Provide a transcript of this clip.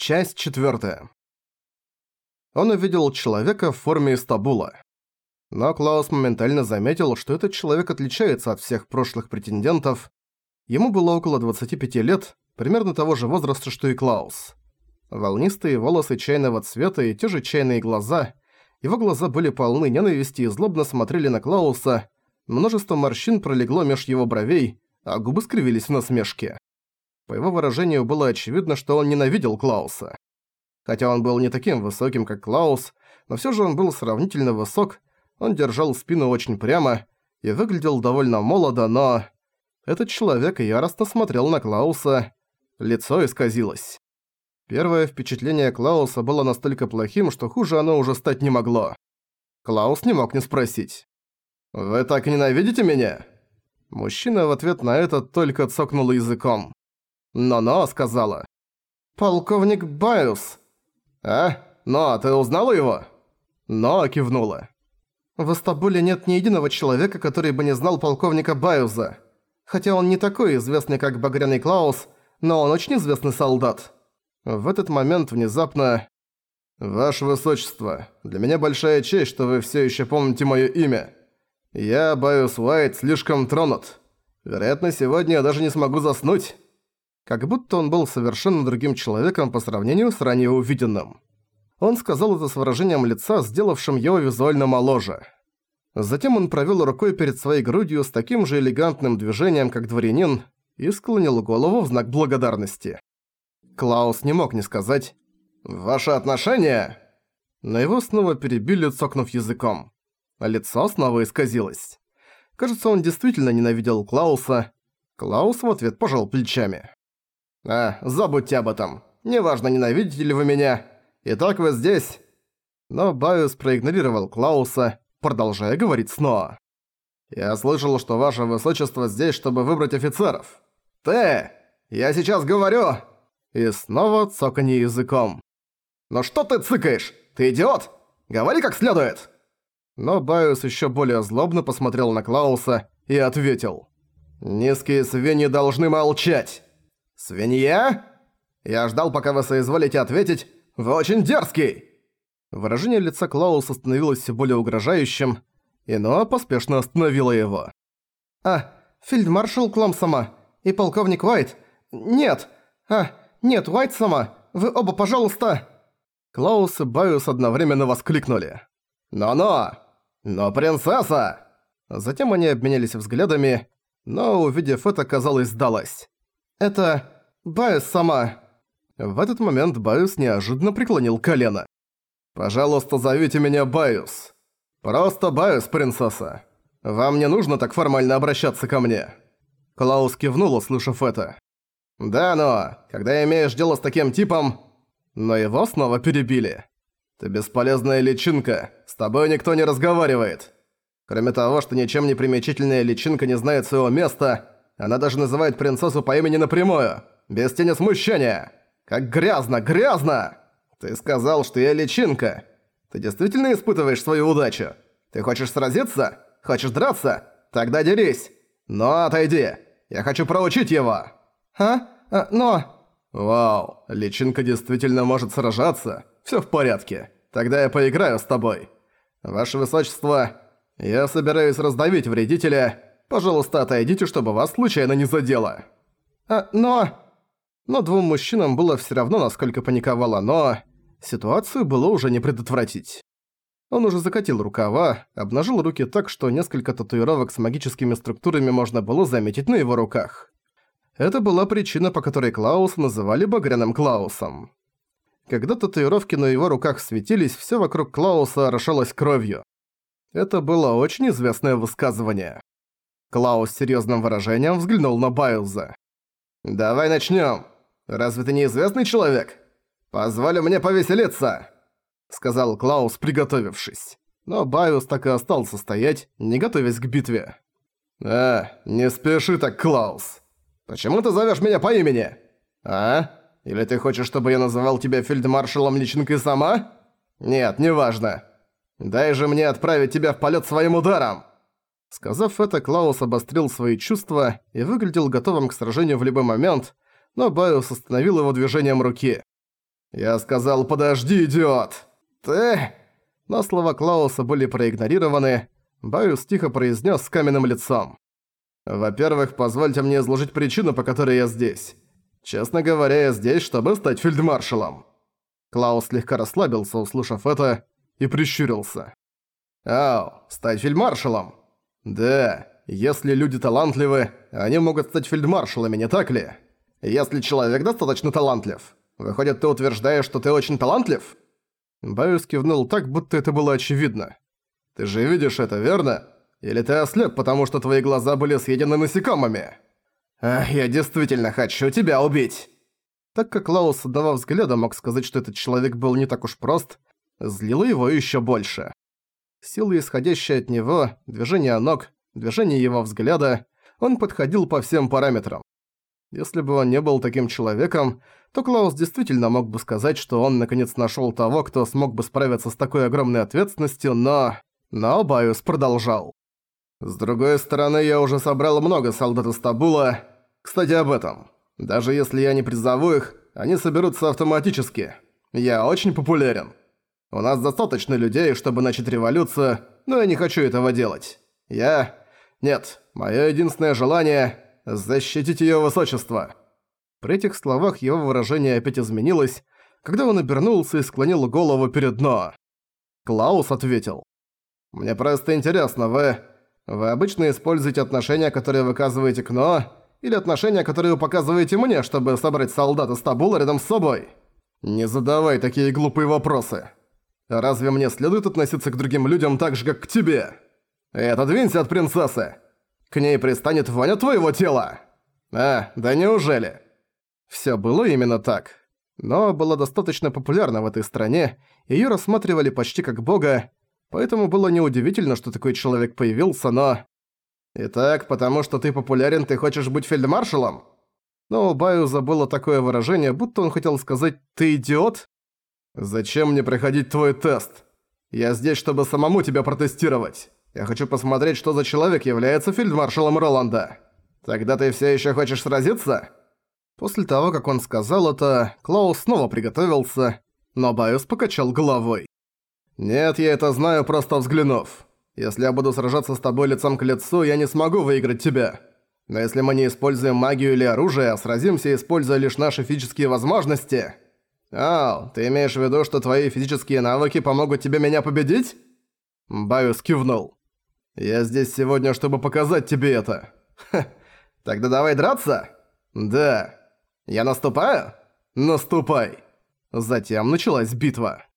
Часть четвертая. Он увидел человека в форме Истабула. Но Клаус моментально заметил, что этот человек отличается от всех прошлых претендентов. Ему было около 25 лет, примерно того же возраста, что и Клаус. Волнистые волосы чайного цвета и те же чайные глаза. Его глаза были полны ненависти и злобно смотрели на Клауса. Множество морщин пролегло меж его бровей, а губы скривились в насмешке. По его выражению было очевидно, что он ненавидел Клауса. Хотя он был не таким высоким, как Клаус, но всё же он был сравнительно высок, он держал спину очень прямо и выглядел довольно молодо, но... Этот человек яростно смотрел на Клауса, лицо исказилось. Первое впечатление Клауса было настолько плохим, что хуже оно уже стать не могло. Клаус не мог не спросить. «Вы так ненавидите меня?» Мужчина в ответ на это только цокнул языком. «Но-но», — сказала. «Полковник Байус». «А? Но, ты узнала его?» Но кивнула. «В Астабуле нет ни единого человека, который бы не знал полковника Байуза. Хотя он не такой известный, как Багряный Клаус, но он очень известный солдат». В этот момент внезапно... «Ваше Высочество, для меня большая честь, что вы все еще помните мое имя. Я, Байус Уайт, слишком тронут. Вероятно, сегодня я даже не смогу заснуть» как будто он был совершенно другим человеком по сравнению с ранее увиденным. Он сказал это с выражением лица, сделавшим его визуально моложе. Затем он провёл рукой перед своей грудью с таким же элегантным движением, как дворянин, и склонил голову в знак благодарности. Клаус не мог не сказать «Ваши отношения?» Но его снова перебили, цокнув языком. Лицо снова исказилось. Кажется, он действительно ненавидел Клауса. Клаус в ответ пожал плечами. «А, забудьте об этом. Неважно, ненавидите ли вы меня. Итак, вы здесь». Но Байус проигнорировал Клауса, продолжая говорить снова. «Я слышал, что ваше высочество здесь, чтобы выбрать офицеров. Ты! Я сейчас говорю!» И снова цоканье языком. «Ну что ты цыкаешь? Ты идиот? Говори как следует!» Но Байус еще более злобно посмотрел на Клауса и ответил. «Низкие свиньи должны молчать!» «Свинья? Я ждал, пока вы соизволите ответить. Вы очень дерзкий!» Выражение лица Клауса становилось все более угрожающим, и Ноа поспешно остановила его. «А, фельдмаршал Клам сама и полковник Уайт. Нет! А, нет, Уайт сама! Вы оба, пожалуйста!» Клаус и Байус одновременно воскликнули. «Но-но! Но принцесса!» Затем они обменялись взглядами, но, увидев это, казалось, сдалась. «Это... Байус сама». В этот момент Байус неожиданно преклонил колено. «Пожалуйста, зовите меня Байус. Просто Байус, принцесса. Вам не нужно так формально обращаться ко мне». Клаус кивнул, услышав это. «Да, но, когда имеешь дело с таким типом...» Но его снова перебили. «Ты бесполезная личинка, с тобой никто не разговаривает. Кроме того, что ничем не примечательная личинка не знает своего места, она даже называет принцессу по имени напрямую, без тени смущения. Как грязно, грязно! Ты сказал, что я личинка. Ты действительно испытываешь свою удачу? Ты хочешь сразиться? Хочешь драться? Тогда дерись. Но отойди. Я хочу проучить его. А? а но... Вау, личинка действительно может сражаться. Всё в порядке. Тогда я поиграю с тобой. Ваше Высочество, я собираюсь раздавить вредителя Пожалуйста, отойдите, чтобы вас случайно не задело». «А, но...» Но двум мужчинам было всё равно, насколько паниковало, но... Ситуацию было уже не предотвратить. Он уже закатил рукава, обнажил руки так, что несколько татуировок с магическими структурами можно было заметить на его руках. Это была причина, по которой Клауса называли Багряным Клаусом. Когда татуировки на его руках светились, всё вокруг Клауса орошалось кровью. Это было очень известное высказывание. Клаус с серьёзным выражением взглянул на Байлза. «Давай начнём. Разве ты неизвестный человек? Позволь мне повеселиться!» Сказал Клаус, приготовившись. Но Байлз так и остался стоять, не готовясь к битве. «А, не спеши так, Клаус. Почему ты зовёшь меня по имени? А? Или ты хочешь, чтобы я называл тебя фельдмаршалом личинкой сама? Нет, неважно. Дай же мне отправить тебя в полёт своим ударом!» Сказав это, Клаус обострил свои чувства и выглядел готовым к сражению в любой момент, но Байус остановил его движением руки. «Я сказал, подожди, идиот!» «Ты...» Но слова Клауса были проигнорированы. Баюс тихо произнес с каменным лицом. «Во-первых, позвольте мне изложить причину, по которой я здесь. Честно говоря, я здесь, чтобы стать фельдмаршалом». Клаус слегка расслабился, услышав это, и прищурился. «Ау, стать фельдмаршалом?» «Да, если люди талантливы, они могут стать фельдмаршалами, не так ли? Если человек достаточно талантлив, выходит, ты утверждаешь, что ты очень талантлив?» Байус кивнул так, будто это было очевидно. «Ты же видишь это, верно? Или ты ослеп, потому что твои глаза были съедены насекомыми?» «Ах, я действительно хочу тебя убить!» Так как Лаус одного взгляда мог сказать, что этот человек был не так уж прост, злило его еще больше. Сила, исходящая от него, движение ног, движение его взгляда, он подходил по всем параметрам. Если бы он не был таким человеком, то Клаус действительно мог бы сказать, что он наконец нашёл того, кто смог бы справиться с такой огромной ответственностью, но... Но Байус продолжал. «С другой стороны, я уже собрал много солдат из Табула. Кстати, об этом. Даже если я не призову их, они соберутся автоматически. Я очень популярен. У нас достаточно людей, чтобы начать революцию, но я не хочу этого делать. Я... Нет, моё единственное желание – защитить её высочество». При этих словах его выражение опять изменилось, когда он обернулся и склонил голову перед Ноа. Клаус ответил. «Мне просто интересно, вы... Вы обычно используете отношения, которые выказываете к Ноа, или отношения, которые вы показываете мне, чтобы собрать солдат из Табула рядом с собой? Не задавай такие глупые вопросы. Разве мне следует относиться к другим людям так же, как к тебе? И отодвинься от принцессы. К ней пристанет воня твоего тела. А, да неужели?» Всё было именно так. Но была достаточно популярна в этой стране, её рассматривали почти как бога, поэтому было неудивительно, что такой человек появился, но... «Итак, потому что ты популярен, ты хочешь быть фельдмаршалом?» Но у Баюза было такое выражение, будто он хотел сказать «ты идиот?» «Зачем мне проходить твой тест? Я здесь, чтобы самому тебя протестировать. Я хочу посмотреть, что за человек является фельдмаршалом Роланда. Тогда ты всё ещё хочешь сразиться?» После того, как он сказал это, Клаус снова приготовился, но Байус покачал головой. «Нет, я это знаю, просто взглянув. Если я буду сражаться с тобой лицом к лицу, я не смогу выиграть тебя. Но если мы не используем магию или оружие, а сразимся, используя лишь наши физические возможности... Ау, ты имеешь в виду, что твои физические навыки помогут тебе меня победить?» Байус кивнул. «Я здесь сегодня, чтобы показать тебе это. Ха, тогда давай драться?» «Да». «Я наступаю?» «Наступай!» Затем началась битва.